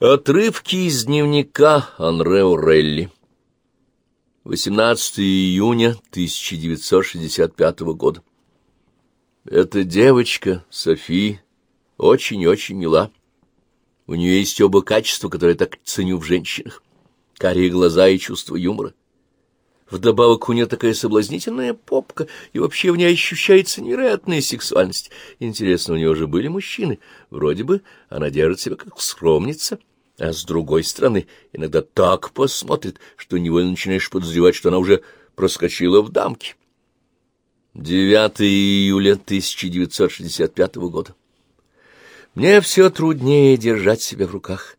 Отрывки из дневника Анре Орелли. 18 июня 1965 года. Эта девочка, Софи, очень-очень мила. У нее есть оба качества, которые я так ценю в женщинах. Карие глаза и чувство юмора. Вдобавок у нее такая соблазнительная попка, и вообще в ней ощущается невероятная сексуальность. Интересно, у нее уже были мужчины? Вроде бы она держит себя как скромница а с другой стороны иногда так посмотрит, что невольно начинаешь подозревать, что она уже проскочила в дамки. 9 июля 1965 года. Мне все труднее держать себя в руках.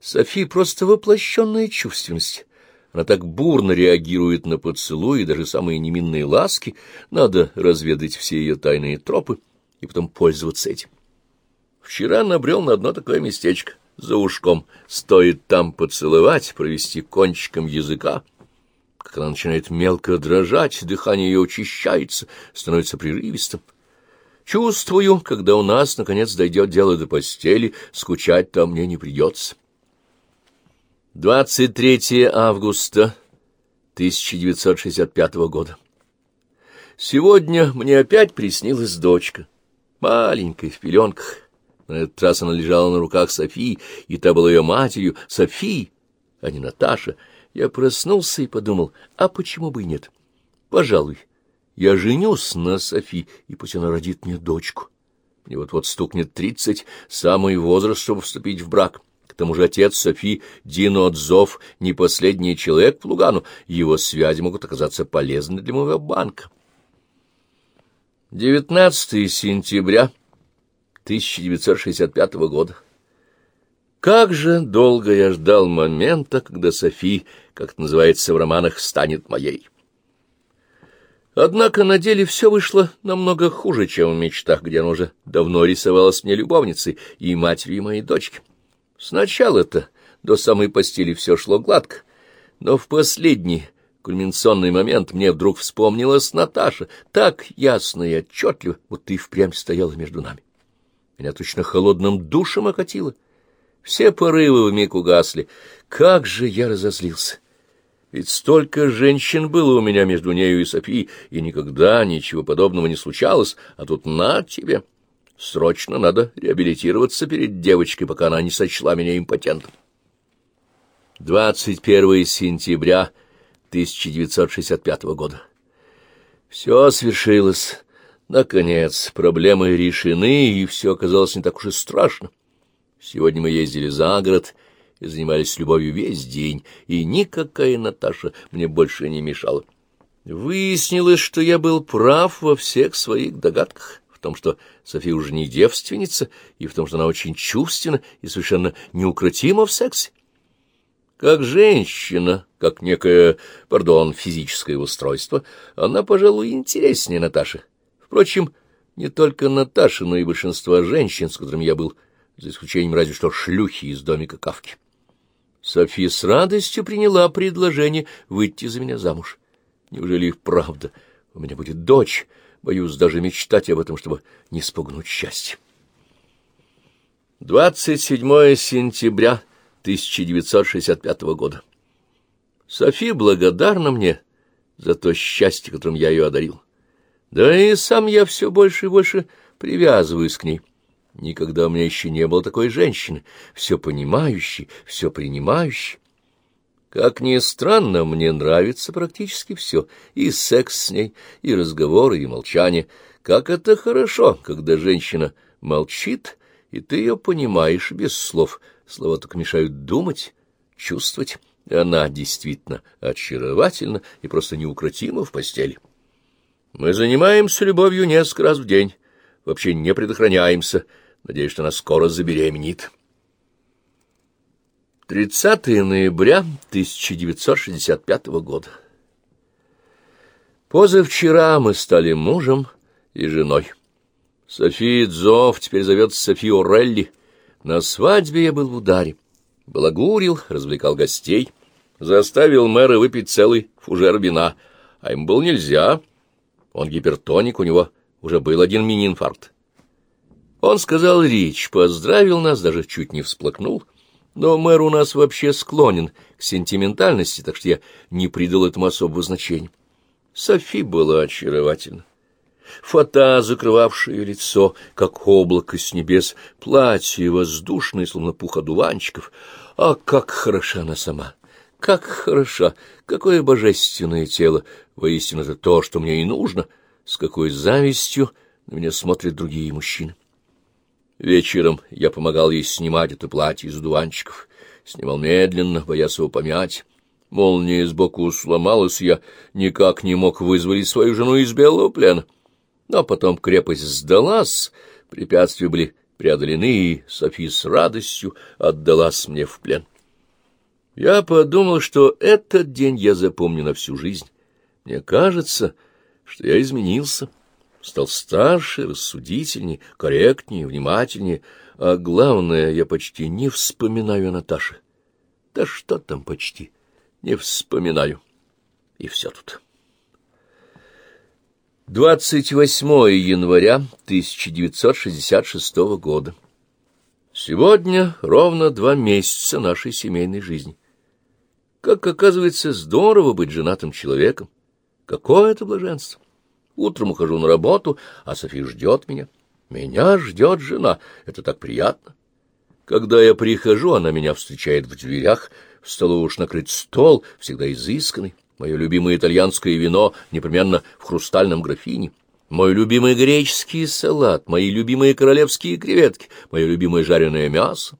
Софи просто воплощенная чувственность. Она так бурно реагирует на поцелуи, даже самые неминные ласки. Надо разведать все ее тайные тропы и потом пользоваться этим. Вчера набрел на одно такое местечко за ушком. Стоит там поцеловать, провести кончиком языка. Как она начинает мелко дрожать, дыхание ее учащается, становится прерывистым. Чувствую, когда у нас, наконец, дойдет дело до постели, скучать там мне не придется. 23 августа 1965 года. Сегодня мне опять приснилась дочка, маленькая, в пеленках. На этот раз она лежала на руках Софии, и та была ее матерью, Софии, а не Наташа. Я проснулся и подумал, а почему бы и нет? Пожалуй, я женюсь на Софи, и пусть она родит мне дочку. Мне вот-вот стукнет тридцать, самый возраст, чтобы вступить в брак. К тому же отец Софи, Дино Отзов, не последний человек в Лугану, его связи могут оказаться полезны для моего банка. 19 сентября 1965 года. Как же долго я ждал момента, когда Софи, как это называется в романах, станет моей. Однако на деле все вышло намного хуже, чем в мечтах, где она уже давно рисовалась мне любовницей и матерью моей дочки. Сначала-то до самой постели все шло гладко, но в последний кульминационный момент мне вдруг вспомнилась Наташа, так ясно и отчетливо, будто и впрямь стояла между нами. Меня точно холодным душем окатило. Все порывы вмиг угасли. Как же я разозлился! Ведь столько женщин было у меня между нею и Софией, и никогда ничего подобного не случалось, а тут на тебе. Срочно надо реабилитироваться перед девочкой, пока она не сочла меня импотентом. 21 сентября 1965 года. Все свершилось. Наконец, проблемы решены, и все оказалось не так уж и страшно. Сегодня мы ездили за город и занимались любовью весь день, и никакая Наташа мне больше не мешала. Выяснилось, что я был прав во всех своих догадках, в том, что София уже не девственница, и в том, что она очень чувственна и совершенно неукротима в сексе. Как женщина, как некое, пардон, физическое устройство, она, пожалуй, интереснее Наташи. Впрочем, не только Наташа, но и большинство женщин, с которыми я был, за исключением разве что шлюхи из домика Кавки. София с радостью приняла предложение выйти за меня замуж. Неужели их правда? У меня будет дочь. Боюсь даже мечтать об этом, чтобы не спугнуть счастье. 27 сентября 1965 года. София благодарна мне за то счастье, которым я ее одарил. Да и сам я все больше и больше привязываюсь к ней. Никогда у меня еще не было такой женщины, все понимающей, все принимающей. Как ни странно, мне нравится практически все, и секс с ней, и разговоры, и молчание. Как это хорошо, когда женщина молчит, и ты ее понимаешь без слов. Слова только мешают думать, чувствовать. Она действительно очаровательна и просто неукротима в постели. Мы занимаемся любовью несколько раз в день, вообще не предохраняемся. Надеюсь, что она скоро забеременеет. 30 ноября 1965 года. Позавчера мы стали мужем и женой. София Дзов теперь зовется София Орелли. На свадьбе я был в ударе. Балагурил, развлекал гостей, заставил мэра выпить целый фужер вина, а им было нельзя — он гипертоник, у него уже был один мини-инфаркт. Он сказал речь, поздравил нас, даже чуть не всплакнул. Но мэр у нас вообще склонен к сентиментальности, так что я не придал этому особого значения. Софи была очаровательна. Фата, закрывавшая ее лицо, как облако с небес, платье воздушное, словно пух одуванчиков. А как хороша она сама! Как хороша! Какое божественное тело! Воистину, это то, что мне и нужно. С какой завистью на меня смотрят другие мужчины. Вечером я помогал ей снимать это платье из дуванчиков. Снимал медленно, боясь его помять. Молния сбоку сломалась, я никак не мог вызволить свою жену из белого плена. Но потом крепость сдалась, препятствия были преодолены, и Софи с радостью отдалась мне в плен. Я подумал, что этот день я запомню на всю жизнь. Мне кажется, что я изменился стал старше, рассудительнее, корректнее, внимательнее, а главное, я почти не вспоминаю о Наташе. Да что там почти, не вспоминаю. И все тут. 28 января 1966 года. Сегодня ровно два месяца нашей семейной жизни. Как оказывается, здорово быть женатым человеком. Какое это блаженство! Утром ухожу на работу, а Софи ждет меня. Меня ждет жена. Это так приятно. Когда я прихожу, она меня встречает в дверях. В столу уж накрыт стол, всегда изысканный. Мое любимое итальянское вино непременно в хрустальном графине. Мой любимый греческий салат, мои любимые королевские креветки, мое любимое жареное мясо.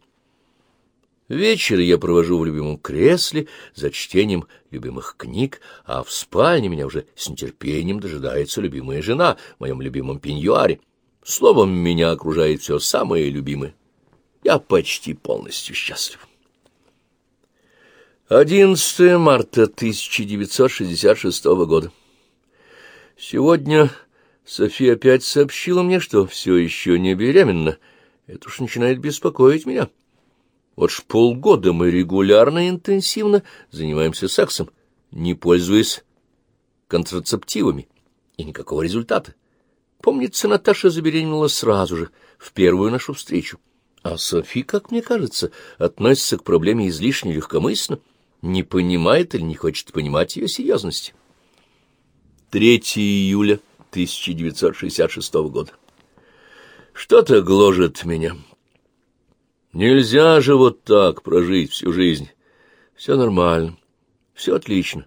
Вечер я провожу в любимом кресле за чтением любимых книг, а в спальне меня уже с нетерпением дожидается любимая жена в моем любимом пеньюаре. Словом, меня окружает все самое любимое. Я почти полностью счастлив. 11 марта 1966 года. Сегодня София опять сообщила мне, что все еще не беременна. Это уж начинает беспокоить меня. Вот ж полгода мы регулярно и интенсивно занимаемся сексом, не пользуясь контрацептивами, и никакого результата. Помнится, Наташа забеременела сразу же, в первую нашу встречу. А Софи, как мне кажется, относится к проблеме излишне легкомысленно, не понимает или не хочет понимать ее серьезности. 3 июля 1966 года. Что-то гложет меня. Нельзя же вот так прожить всю жизнь. Все нормально, все отлично.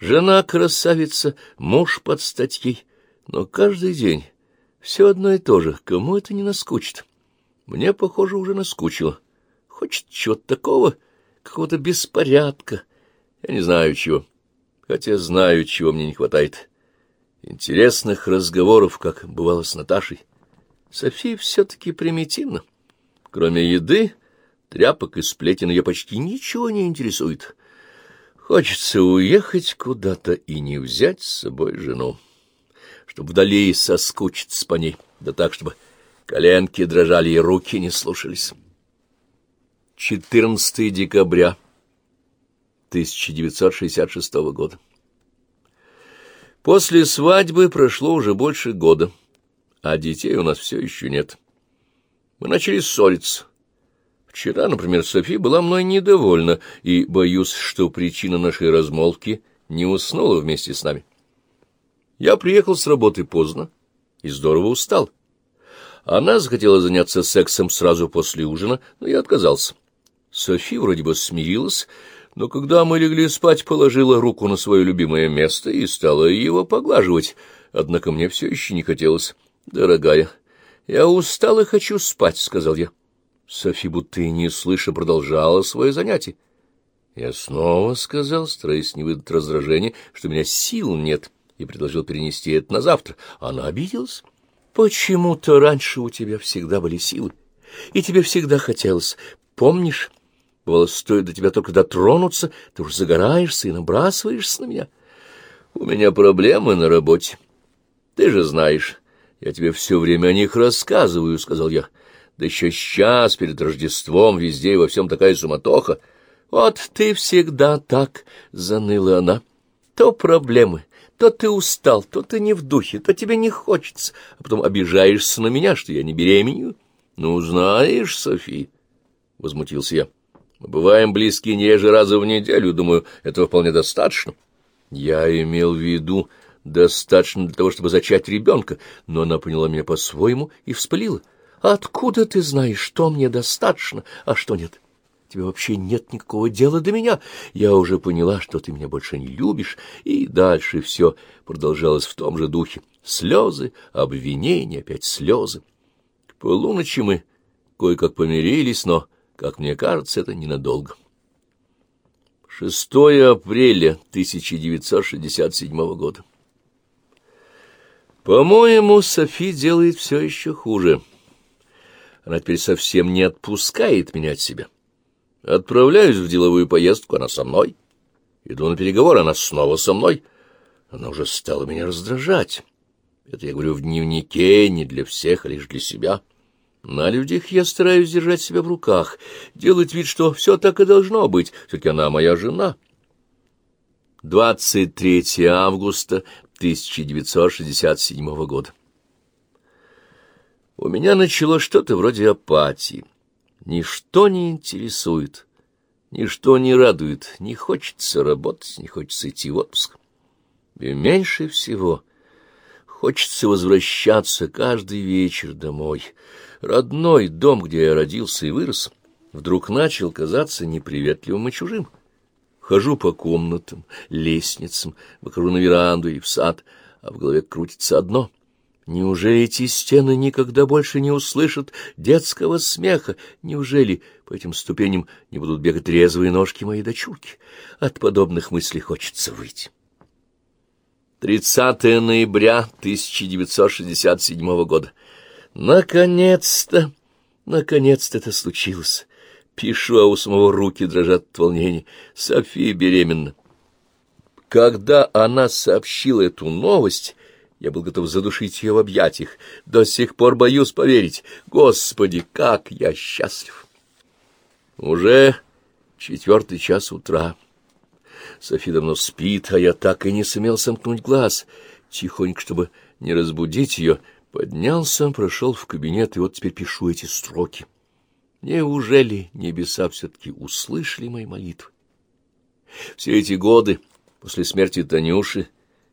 Жена красавица, муж под статьей. Но каждый день все одно и то же. Кому это не наскучит? Мне, похоже, уже наскучило. Хочет чего-то такого, какого-то беспорядка. Я не знаю чего, хотя знаю, чего мне не хватает. Интересных разговоров, как бывало с Наташей. София все-таки примитивна. Кроме еды, тряпок и сплетен ее почти ничего не интересует. Хочется уехать куда-то и не взять с собой жену, чтобы вдали соскучиться по ней, да так, чтобы коленки дрожали и руки не слушались. 14 декабря 1966 года. После свадьбы прошло уже больше года, а детей у нас все еще нет. Мы начали ссориться. Вчера, например, Софи была мной недовольна, и боюсь, что причина нашей размолвки не уснула вместе с нами. Я приехал с работы поздно и здорово устал. Она захотела заняться сексом сразу после ужина, но я отказался. Софи вроде бы смирилась, но когда мы легли спать, положила руку на свое любимое место и стала его поглаживать, однако мне все еще не хотелось. «Дорогая, «Я устал и хочу спать», — сказал я. Софи, будто не слыша, продолжала свое занятие. Я снова сказал, стараясь не выдать раздражения, что у меня сил нет, и предложил перенести это на завтра. Она обиделась. «Почему-то раньше у тебя всегда были силы, и тебе всегда хотелось. Помнишь, бывало, стоит до тебя только дотронуться, ты уж загораешься и набрасываешься на меня. У меня проблемы на работе. Ты же знаешь, я тебе все время о них рассказываю, — сказал я. Да еще сейчас, перед Рождеством, везде и во всем такая суматоха. Вот ты всегда так, — заныла она. То проблемы, то ты устал, то ты не в духе, то тебе не хочется, а потом обижаешься на меня, что я не беременею. Ну, знаешь, Софи, — возмутился я, Мы бываем близки не реже раза в неделю, думаю, этого вполне достаточно. Я имел в виду достаточно для того, чтобы зачать ребенка, но она поняла меня по-своему и вспылила. «Откуда ты знаешь, что мне достаточно, а что нет? Тебе вообще нет никакого дела до меня. Я уже поняла, что ты меня больше не любишь». И дальше все продолжалось в том же духе. Слезы, обвинения, опять слезы. К полуночи мы кое-как помирились, но, как мне кажется, это ненадолго. 6 апреля 1967 года. По-моему, Софи делает все еще хуже. Она теперь совсем не отпускает меня от себя. Отправляюсь в деловую поездку, она со мной. Иду на переговоры, она снова со мной. Она уже стала меня раздражать. Это я говорю в дневнике, не для всех, а лишь для себя. На людях я стараюсь держать себя в руках, делать вид, что все так и должно быть, все-таки она моя жена. 23 августа 1967 года. У меня началось что-то вроде апатии. Ничто не интересует, ничто не радует, не хочется работать, не хочется идти в отпуск. И меньше всего хочется возвращаться каждый вечер домой. Родной дом, где я родился и вырос, вдруг начал казаться неприветливым и чужим. Хожу по комнатам, лестницам, выхожу на веранду или в сад, а в голове крутится одно. Неужели эти стены никогда больше не услышат детского смеха? Неужели по этим ступеням не будут бегать резвые ножки моей дочурки? От подобных мыслей хочется выйти. 30 ноября 1967 года. Наконец-то, наконец-то это случилось. Пишу, а у самого руки дрожат от волнения. София беременна. Когда она сообщила эту новость, я был готов задушить ее в объятиях. До сих пор боюсь поверить. Господи, как я счастлив! Уже четвертый час утра. София давно спит, а я так и не сумел сомкнуть глаз. Тихонько, чтобы не разбудить ее, поднялся, прошел в кабинет, и вот теперь пишу эти строки. Неужели небеса все-таки услышали мои молитвы? Все эти годы, после смерти Танюши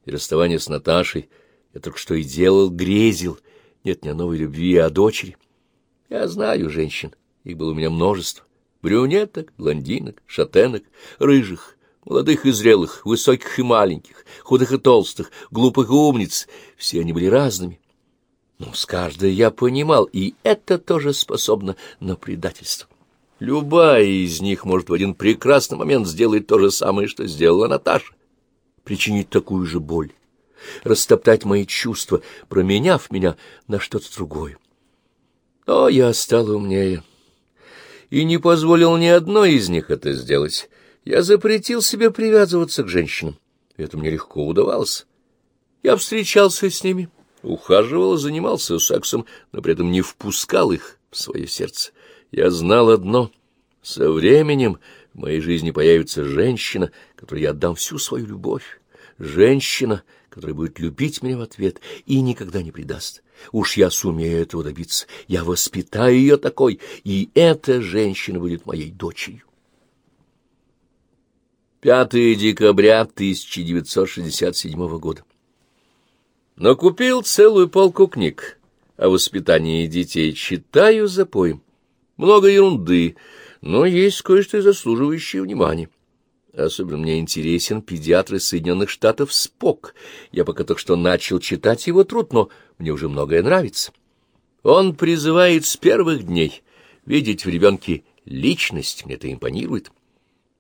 и расставания с Наташей, я только что и делал, грезил. Нет не о новой любви, а о дочери. Я знаю женщин, их было у меня множество. Брюнеток, блондинок, шатенок, рыжих, молодых и зрелых, высоких и маленьких, худых и толстых, глупых и умниц. Все они были разными. Но с каждой я понимал, и это тоже способно на предательство. Любая из них может в один прекрасный момент сделать то же самое, что сделала Наташа, причинить такую же боль, растоптать мои чувства, променяв меня на что-то другое. Но я стал умнее и не позволил ни одной из них это сделать. Я запретил себе привязываться к женщинам. Это мне легко удавалось. Я встречался с ними, ухаживал, занимался сексом, но при этом не впускал их в свое сердце. Я знал одно — со временем в моей жизни появится женщина, которой я отдам всю свою любовь, женщина, которая будет любить меня в ответ и никогда не предаст. Уж я сумею этого добиться, я воспитаю ее такой, и эта женщина будет моей дочерью. 5 декабря 1967 года. Накупил целую полку книг о воспитании детей, читаю за поем. Много ерунды, но есть кое-что заслуживающее внимания. Особенно мне интересен педиатр из Соединенных Штатов Спок. Я пока только что начал читать его труд, но мне уже многое нравится. Он призывает с первых дней видеть в ребенке личность, мне это импонирует.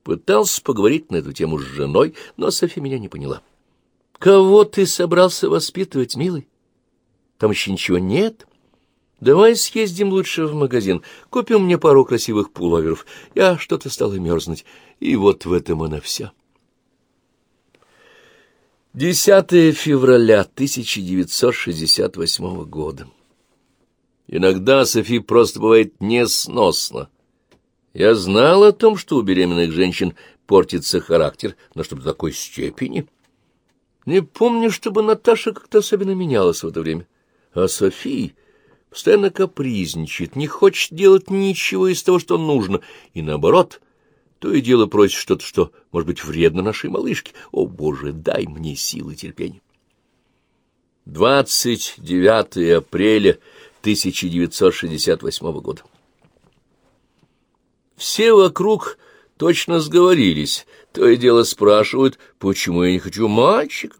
Пытался поговорить на эту тему с женой, но Софи меня не поняла. Кого ты собрался воспитывать, милый? Там еще ничего нет. Давай съездим лучше в магазин, купим мне пару красивых пуловеров. Я что-то стала мерзнуть, и вот в этом она вся. 10 февраля 1968 года. Иногда Софи просто бывает несносно. Я знал о том, что у беременных женщин портится характер, но чтобы до такой степени... Не помню, чтобы Наташа как-то особенно менялась в это время. А София постоянно капризничает, не хочет делать ничего из того, что нужно, и, наоборот, То и дело просит что-то, что может быть вредно нашей малышке. О, Боже, дай мне силы терпения. 29 апреля 1968 года. Все вокруг точно сговорились. То и дело спрашивают, почему я не хочу мальчик.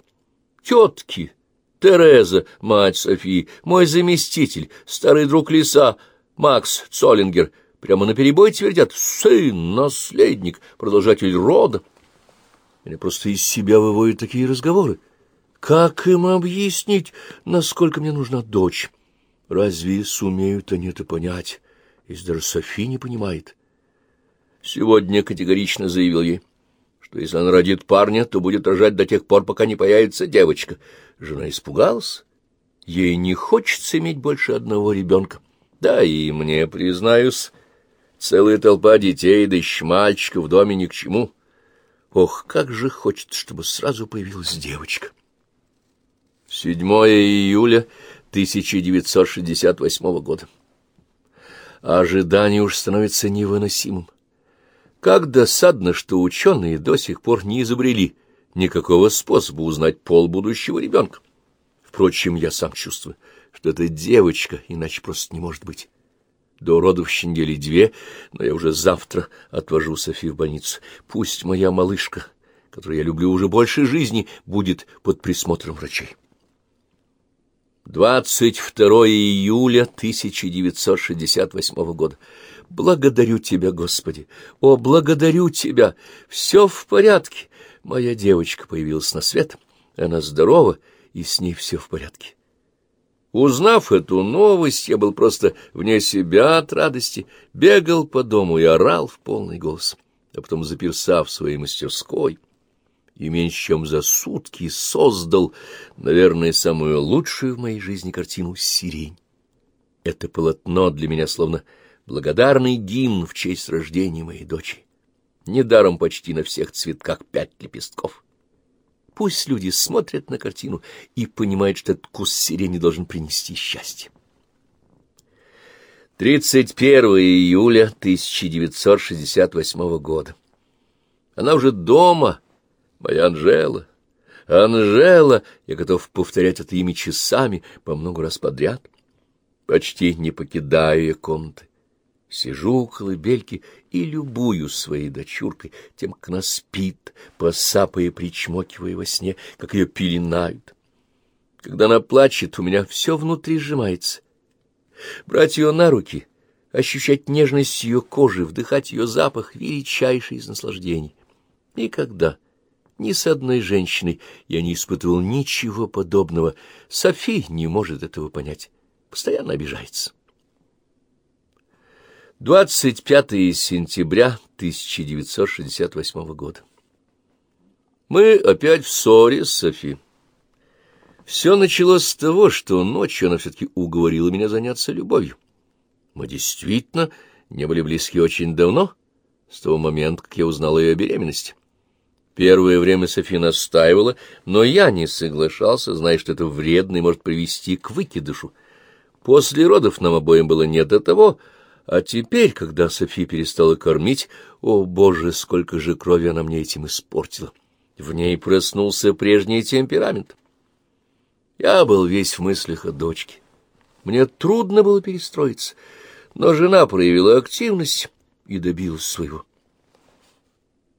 Тетки, Тереза, мать Софии, мой заместитель, старый друг Лиса, Макс Цоллингер, прямо наперебой твердят «сын, наследник, продолжатель рода». Меня просто из себя выводят такие разговоры. Как им объяснить, насколько мне нужна дочь? Разве сумеют они это понять, если даже Софи не понимает? Сегодня категорично заявил ей, что если она родит парня, то будет рожать до тех пор, пока не появится девочка. Жена испугалась. Ей не хочется иметь больше одного ребенка. Да и мне, признаюсь, целая толпа детей, да еще мальчиков в доме ни к чему. Ох, как же хочется, чтобы сразу появилась девочка. 7 июля 1968 года. Ожидание уж становится невыносимым. Как досадно, что ученые до сих пор не изобрели никакого способа узнать пол будущего ребенка. Впрочем, я сам чувствую, что это девочка, иначе просто не может быть. До родов еще недели две, но я уже завтра отвожу Софи в больницу. Пусть моя малышка, которую я люблю уже больше жизни, будет под присмотром врачей. 22 июля 1968 года. Благодарю Тебя, Господи! О, благодарю Тебя! Все в порядке. Моя девочка появилась на свет. Она здорова, и с ней все в порядке. Узнав эту новость, я был просто вне себя от радости, бегал по дому и орал в полный голос, а потом, заперся в своей мастерской, и меньше чем за сутки создал, наверное, самую лучшую в моей жизни картину «Сирень». Это полотно для меня словно благодарный гимн в честь рождения моей дочери. Недаром почти на всех цветках пять лепестков. Пусть люди смотрят на картину и понимают, что этот кус сирени должен принести счастье. 31 июля 1968 года. Она уже дома, Моя Анжела, Анжела, я готов повторять это имя часами по много раз подряд. Почти не покидаю я комнаты. Сижу у колыбельки и любую своей дочуркой, тем, как она спит, посапая и причмокивая во сне, как ее пеленают. Когда она плачет, у меня все внутри сжимается. Брать ее на руки, ощущать нежность ее кожи, вдыхать ее запах — величайший из наслаждений. Никогда ни с одной женщиной я не испытывал ничего подобного. Софи не может этого понять. Постоянно обижается. 25 сентября 1968 года. Мы опять в ссоре с Софи. Все началось с того, что ночью она все-таки уговорила меня заняться любовью. Мы действительно не были близки очень давно, с того момента, как я узнал ее о беременности. Первое время Софи настаивала, но я не соглашался, зная, что это вредно и может привести к выкидышу. После родов нам обоим было не до того, а теперь, когда Софи перестала кормить, о, боже, сколько же крови она мне этим испортила! В ней проснулся прежний темперамент. Я был весь в мыслях о дочке. Мне трудно было перестроиться, но жена проявила активность и добилась своего.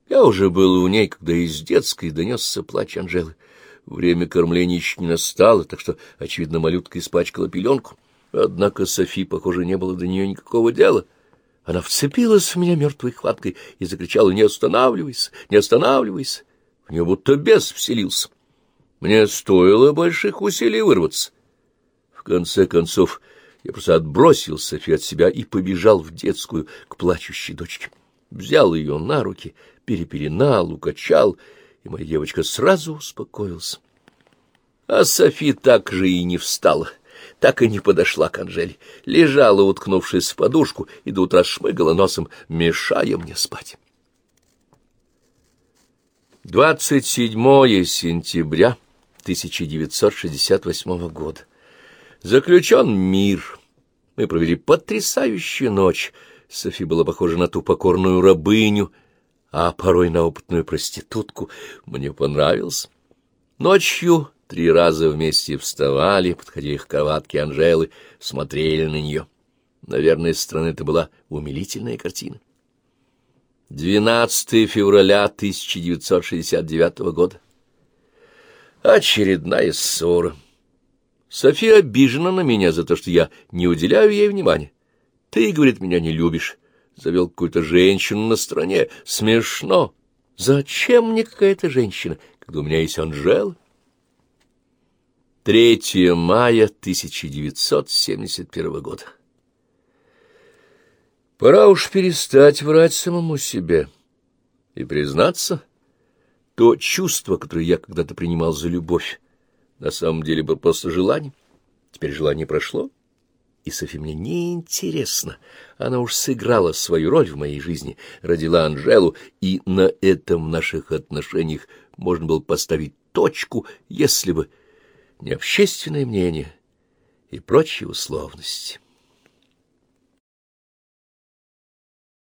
Я уже был у ней, когда из детской донесся плач Анжелы. Время кормления еще не настало, так что, очевидно, малютка испачкала пеленку. Однако Софи, похоже, не было до нее никакого дела. Она вцепилась в меня мертвой хваткой и закричала «Не останавливайся! Не останавливайся!» В нее будто бес вселился. Мне стоило больших усилий вырваться. В конце концов, я просто отбросил Софи от себя и побежал в детскую к плачущей дочке. Взял ее на руки, перепеленал, укачал, и моя девочка сразу успокоилась. А Софи так же и не встала, так и не подошла к Анжеле, лежала, уткнувшись в подушку, и до утра шмыгала носом, мешая мне спать. 27 сентября 1968 года. Заключен мир. Мы провели потрясающую ночь. Софи была похожа на ту покорную рабыню, а порой на опытную проститутку. Мне понравился. Ночью три раза вместе вставали, подходили к кроватке Анжелы, смотрели на нее. Наверное, со стороны это была умилительная картина. 12 февраля 1969 года. Очередная ссора. София обижена на меня за то, что я не уделяю ей внимания. Ты, говорит, меня не любишь. Завел какую-то женщину на стороне. Смешно. Зачем мне какая-то женщина, когда у меня есть Анжела? 3 мая 1971 года. Пора уж перестать врать самому себе и признаться, то чувство, которое я когда-то принимал за любовь, на самом деле было просто желанием. Теперь желание прошло, и Софи мне неинтересно. Она уж сыграла свою роль в моей жизни, родила Анжелу, и на этом наших отношениях можно было поставить точку, если бы не общественное мнение и прочие условности.